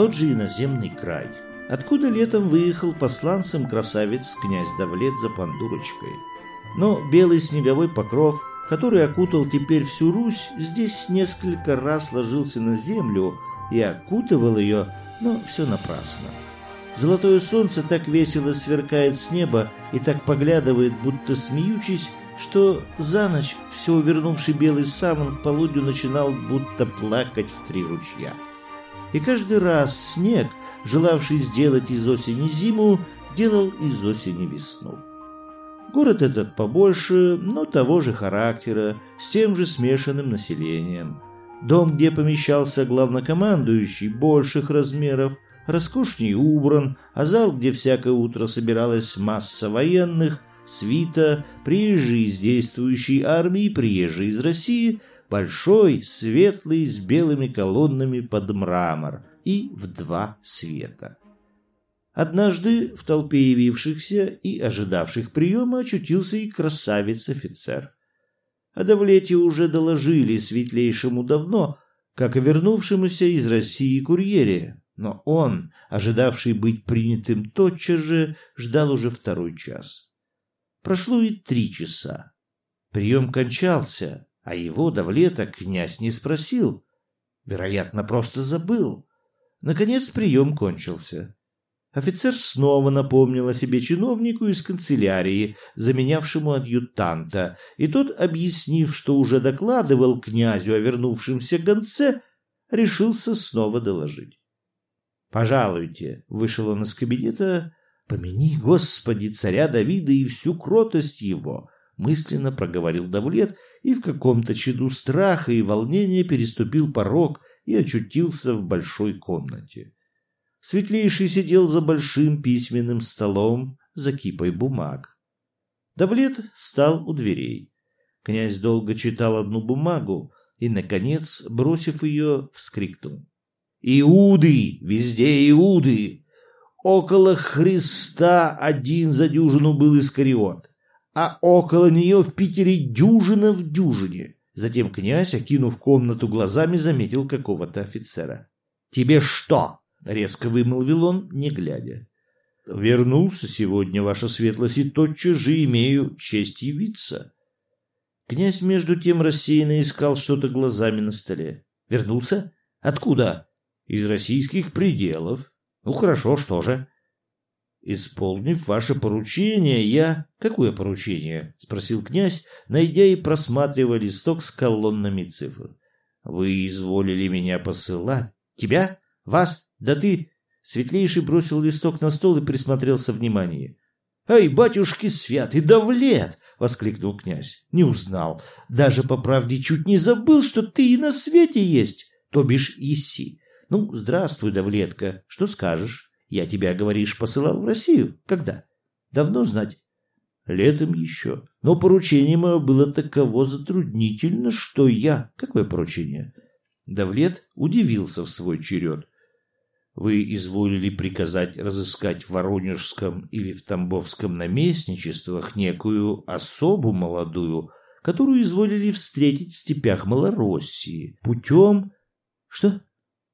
тот же иноземный край, откуда летом выехал посланцем красавец князь Давлет за Пандурочкой. Но белый снеговой покров, который окутал теперь всю Русь, здесь несколько раз ложился на землю и окутывал ее, но все напрасно. Золотое солнце так весело сверкает с неба и так поглядывает, будто смеючись, что за ночь все увернувший белый саван к полудню начинал будто плакать в три ручья. И каждый раз снег, желавший сделать из осени зиму, делал из осени весну. Город этот побольше, но того же характера, с тем же смешанным населением. Дом, где помещался главнокомандующий, больших размеров, роскошнее убран, а зал, где всякое утро собиралась масса военных, свита, приезжие из действующей армии, приезжие из России, большой, светлый, с белыми колоннами под мрамор и в два света. Однажды в толпе явившихся и ожидавших приема очутился и красавец-офицер. О Давлете уже доложили светлейшему давно, как о вернувшемуся из России курьере, но он, ожидавший быть принятым тотчас же, ждал уже второй час. Прошло и три часа. Прием кончался, а его давлета князь не спросил. Вероятно, просто забыл. Наконец прием кончился. Офицер снова напомнил о себе чиновнику из канцелярии, заменявшему адъютанта, и тот, объяснив, что уже докладывал князю о вернувшемся гонце, решился снова доложить. «Пожалуйте», — вышел он из кабинета, «Помяни, Господи, царя Давида и всю кротость его!» мысленно проговорил Давлет и в каком-то чаду страха и волнения переступил порог и очутился в большой комнате. Светлейший сидел за большим письменным столом за кипой бумаг. Давлет стал у дверей. Князь долго читал одну бумагу и, наконец, бросив ее, вскрикнул. «Иуды! Везде Иуды! Около Христа один за дюжину был Искариот, а около нее в Питере дюжина в дюжине. Затем князь, окинув комнату глазами, заметил какого-то офицера. «Тебе что?» — резко вымолвил он, не глядя. «Вернулся сегодня, ваша светлость, и тотчас же имею честь явиться». Князь между тем рассеянно искал что-то глазами на столе. «Вернулся? Откуда?» «Из российских пределов. Ну хорошо, что же? Исполнив ваше поручение, я... Какое поручение? Спросил князь, найдя и просматривая листок с колоннами цифр. Вы изволили меня посылать? Тебя? Вас? Да ты... Светлейший бросил листок на стол и присмотрелся внимание. «Эй, батюшки святый, давлет!» — воскликнул князь. «Не узнал. Даже по правде чуть не забыл, что ты и на свете есть, то бишь иси. Ну, здравствуй, Давлетка. Что скажешь? Я тебя, говоришь, посылал в Россию. Когда? Давно знать? Летом еще. Но поручение мое было таково затруднительно, что я... Какое поручение? Давлет удивился в свой черед. Вы изволили приказать разыскать в Воронежском или в Тамбовском наместничествах некую особу молодую, которую изволили встретить в степях Малороссии путем... Что?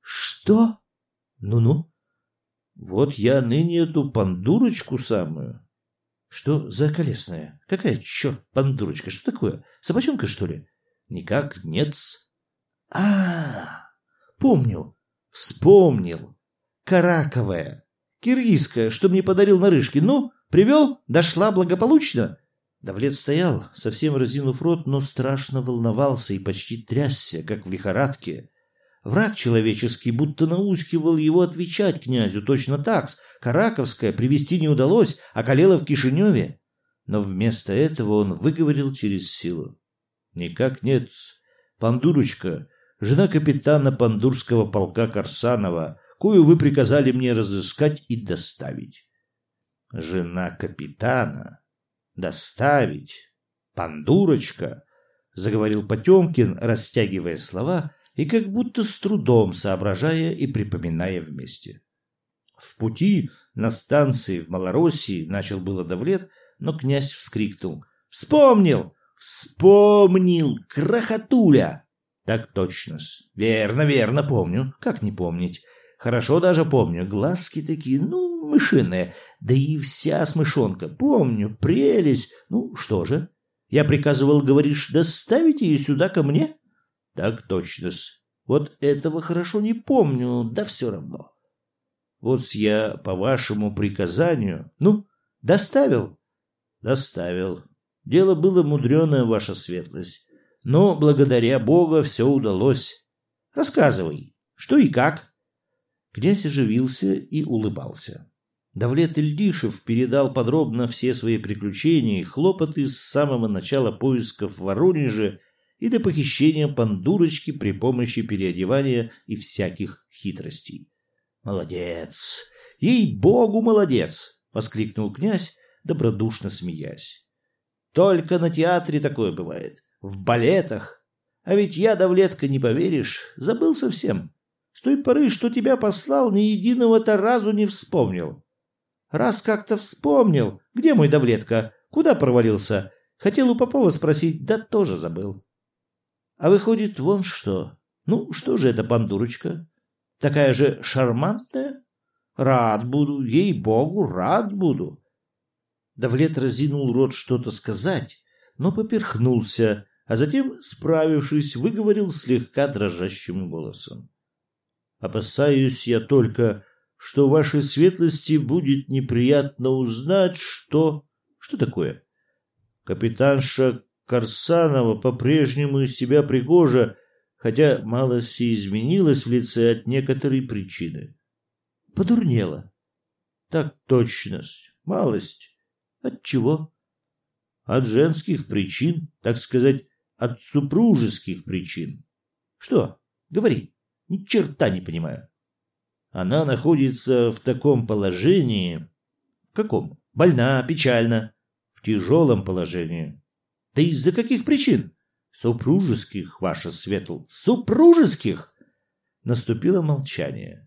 Что? Ну-ну. Вот я ныне эту пандурочку самую. Что за колесная? Какая черт пандурочка? Что такое? Собачонка, что ли? Никак нет. А, -а, а, помню. Вспомнил. Караковая. Киргизская, что мне подарил Нарышкин. Ну, привел? Дошла благополучно? Давлет стоял, совсем разинув рот, но страшно волновался и почти трясся, как в лихорадке. Враг человеческий будто наускивал его отвечать князю точно так. Караковская привести не удалось, а Калела в Кишиневе. Но вместо этого он выговорил через силу. «Никак нет. Пандурочка, жена капитана пандурского полка Корсанова, кою вы приказали мне разыскать и доставить». «Жена капитана? Доставить? Пандурочка?» — заговорил Потемкин, растягивая слова и как будто с трудом соображая и припоминая вместе. В пути на станции в Малороссии начал было Давлет, но князь вскрикнул. «Вспомнил! Вспомнил! Крохотуля!» «Так точно -с. Верно, верно, помню. Как не помнить? Хорошо даже помню. Глазки такие, ну, мышиные. Да и вся смышонка. Помню, прелесть. Ну, что же? Я приказывал, говоришь, доставить ее сюда ко мне? Так точно-с. Вот этого хорошо не помню, да все равно. Вот я по вашему приказанию... Ну, доставил? Доставил. Дело было мудреное, ваша светлость. Но благодаря Бога все удалось. Рассказывай, что и как. Князь оживился и улыбался. Давлет Ильдишев передал подробно все свои приключения и хлопоты с самого начала поисков в Воронеже и до похищения пандурочки при помощи переодевания и всяких хитростей. «Молодец! Ей-богу, молодец!» — воскликнул князь, добродушно смеясь. «Только на театре такое бывает, в балетах. А ведь я, Давлетка, не поверишь, забыл совсем. С той поры, что тебя послал, ни единого-то разу не вспомнил. Раз как-то вспомнил, где мой Давлетка, куда провалился, хотел у Попова спросить, да тоже забыл. А выходит, вон что. Ну, что же это пандурочка? Такая же шармантная? Рад буду, ей-богу, рад буду. Давлет разинул рот что-то сказать, но поперхнулся, а затем, справившись, выговорил слегка дрожащим голосом. «Опасаюсь я только, что вашей светлости будет неприятно узнать, что... Что такое? Капитанша Корсанова по-прежнему из себя пригожа, хотя малость и изменилась в лице от некоторой причины. Подурнела. Так точность, малость. От чего? От женских причин, так сказать, от супружеских причин. Что? Говори. Ни черта не понимаю. Она находится в таком положении... В каком? Больна, печальна. В тяжелом положении. Да из-за каких причин? Супружеских, ваша светл, супружеских! Наступило молчание.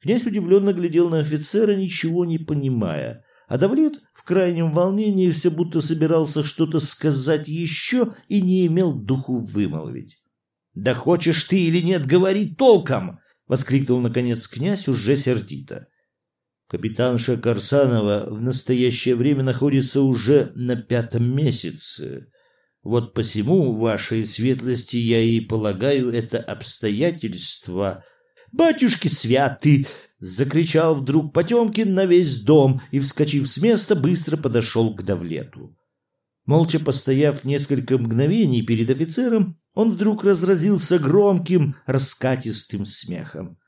Князь удивленно глядел на офицера, ничего не понимая, а Давлет в крайнем волнении все будто собирался что-то сказать еще и не имел духу вымолвить. «Да хочешь ты или нет, говори толком!» — воскликнул, наконец, князь уже сердито. Капитанша Корсанова в настоящее время находится уже на пятом месяце. Вот посему, вашей светлости, я и полагаю это обстоятельство. «Батюшки святы!» — закричал вдруг Потемкин на весь дом и, вскочив с места, быстро подошел к Давлету. Молча постояв несколько мгновений перед офицером, он вдруг разразился громким, раскатистым смехом.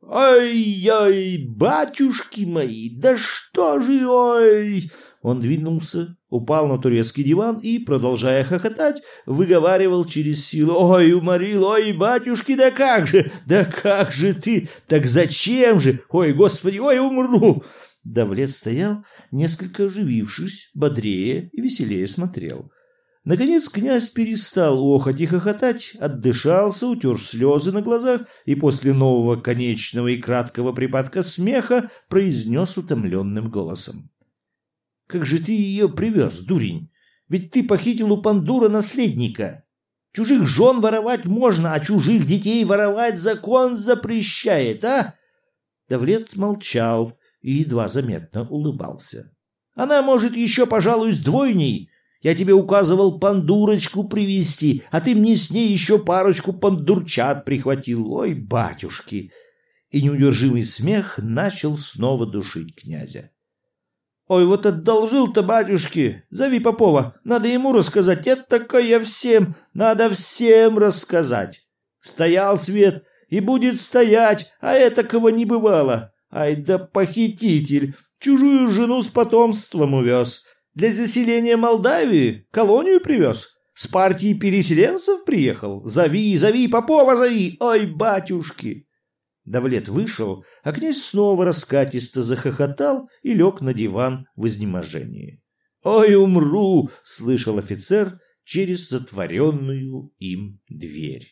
«Ой-ой, батюшки мои, да что же, ой!» Он двинулся, упал на турецкий диван и, продолжая хохотать, выговаривал через силу. «Ой, уморил, ой, батюшки, да как же, да как же ты, так зачем же, ой, господи, ой, умру!» Давлет стоял, несколько оживившись, бодрее и веселее смотрел. Наконец князь перестал охоть и хохотать, отдышался, утер слезы на глазах и после нового конечного и краткого припадка смеха произнес утомленным голосом. «Как же ты ее привез, дурень? Ведь ты похитил у Пандура наследника. Чужих жен воровать можно, а чужих детей воровать закон запрещает, а?» Давлет молчал и едва заметно улыбался. «Она, может, еще, пожалуй, с двойней, я тебе указывал пандурочку привести, а ты мне с ней еще парочку пандурчат прихватил. Ой, батюшки!» И неудержимый смех начал снова душить князя. «Ой, вот одолжил-то, батюшки! Зови Попова, надо ему рассказать. Это такое всем, надо всем рассказать. Стоял свет и будет стоять, а этакого не бывало. Ай да похититель, чужую жену с потомством увез». Для заселения Молдавии колонию привез. С партией переселенцев приехал. Зови, зови, Попова зови. Ой, батюшки!» Давлет вышел, а князь снова раскатисто захохотал и лег на диван в изнеможении. «Ой, умру!» — слышал офицер через затворенную им дверь.